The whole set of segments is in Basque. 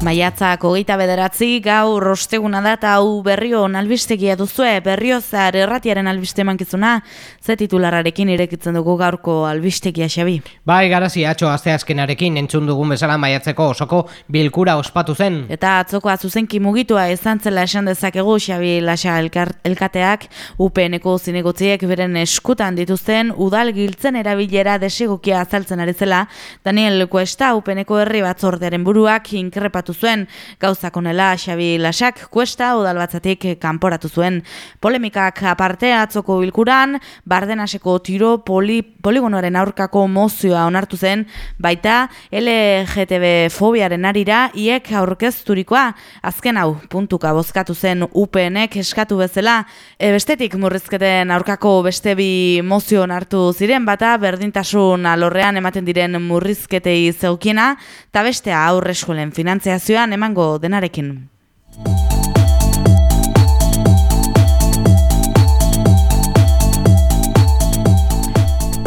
Maiatzak hogeita bederatzi gaur rosteguna da eta hau berrio albistegia duzue, berrio zar erratiaren albiste mankizuna, ze titulararekin irekitzen dugu gaurko albistegia xabi. Bai, garazi atxo asteazkenarekin entzun dugun bezala maiatzeko osoko bilkura ospatu zen. Eta atzoko azuzenki mugitua izan zela esan dezakegu xabi lasa elkateak, UPNeko zinegotziek beren eskutan dituzten udal giltzen erabilera desegokia azaltzen ari zela, Daniel Kuesta UPNeko herri batzordearen buruak inkrepatu zuen. Gauzakonela Xabi Lasak kuesta udalbatzatik kanporatu zuen. Polemikak aparte atzoko bilkuran, bardenaseko tiro poli, poligonoaren aurkako mozioa onartu zen, baita LGTB fobiaren arira iek aurkezturikoa. Azken hau puntuka bozkatu zen UPNek eskatu bezala, e, bestetik murrizketen aurkako beste bi mozio onartu ziren, bata berdintasun alorrean ematen diren murrizketei zeukiena, eta bestea aurre eskolen finantzia zioan emango denarekin.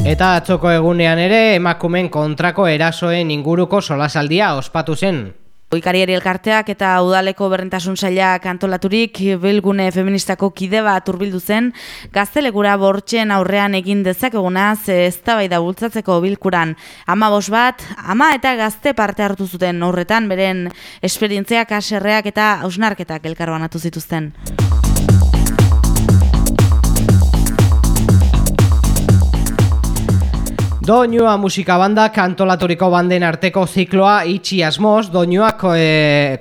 Eta atzoko egunean ere emakumen kontrako erasoen inguruko solasaldia ospatu zen. Oikariari elkarteak eta udaleko berrentasun saila kantolaturik bilgune feministako kide bat urbildu zen, gaztelegura bortxen aurrean egin dezakeguna ze ez da bultzatzeko bilkuran. Ama bos bat, ama eta gazte parte hartu zuten horretan, beren esperientziak aserreak eta hausnarketak elkarroan atu zituzten. Doinua musika banda kantolaturiko banden arteko zikloa itxi asmoz doinuak e,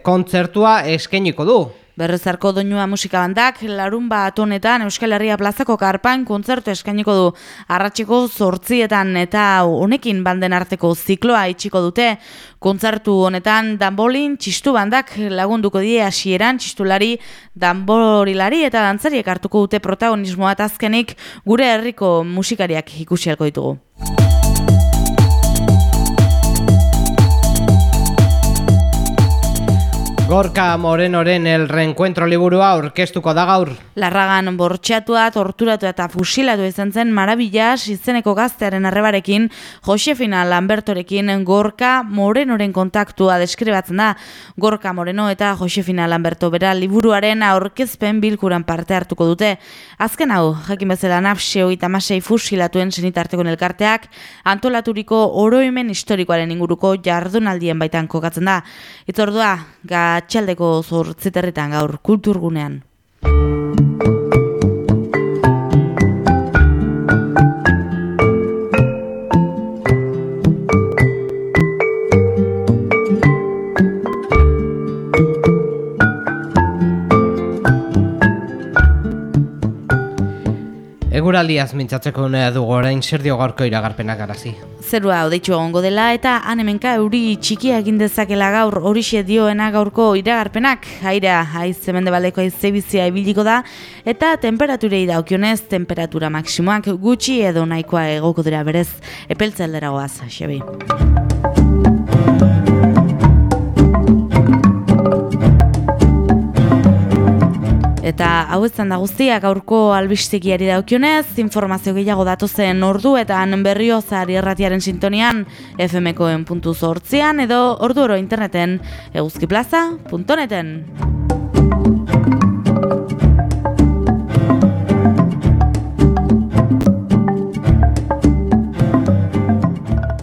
kontzertua eskeniko du. Berrezarko doinua musika bandak larun bat honetan Euskal Herria plazako karpan kontzertu eskainiko du arratseko zortzietan eta honekin banden arteko zikloa itxiko dute kontzertu honetan danbolin txistu bandak lagunduko die hasieran txistulari danborilari eta dantzariek hartuko dute protagonismoa azkenik gure herriko musikariak ikusialko ditugu. Gorka Morenoren el reencuentro liburua orkestuko da gaur. Larragan bortxatua, torturatu eta fusilatu izan zen marabillas izeneko gaztearen arrebarekin Josefina Lambertorekin Gorka Morenoren kontaktua deskribatzen da. Gorka Moreno eta Josefina Lamberto bera liburuaren aurkezpen bilkuran parte hartuko dute. Azken hau, jakin bezala nafseo eta masei fusilatuen zenitarteko elkarteak antolaturiko oroimen historikoaren inguruko jardunaldien baitan kokatzen da. Itzordua, ga atxaldeko zortziterritan gaur kulturgunean. Eguraldiaz mintzatzeko unea dugu orain zer dio gaurko iragarpenak garazi. Zerua odeitxu egongo dela eta anemenka euri txikia egin dezakela gaur horixe dioena gaurko iragarpenak. Aira, haiz zemende baldeko aizebizia ibiliko da eta temperaturei daukionez temperatura maksimoak gutxi edo nahikoa egoko dira berez. Epeltzeldera goaz, Eta hau ez da guztiak aurko albistegiari daukionez, informazio gehiago datu zen ordu eta berrio zari erratiaren sintonian fmkoen puntu zortzian edo ordu oro interneten eguzkiplaza.neten.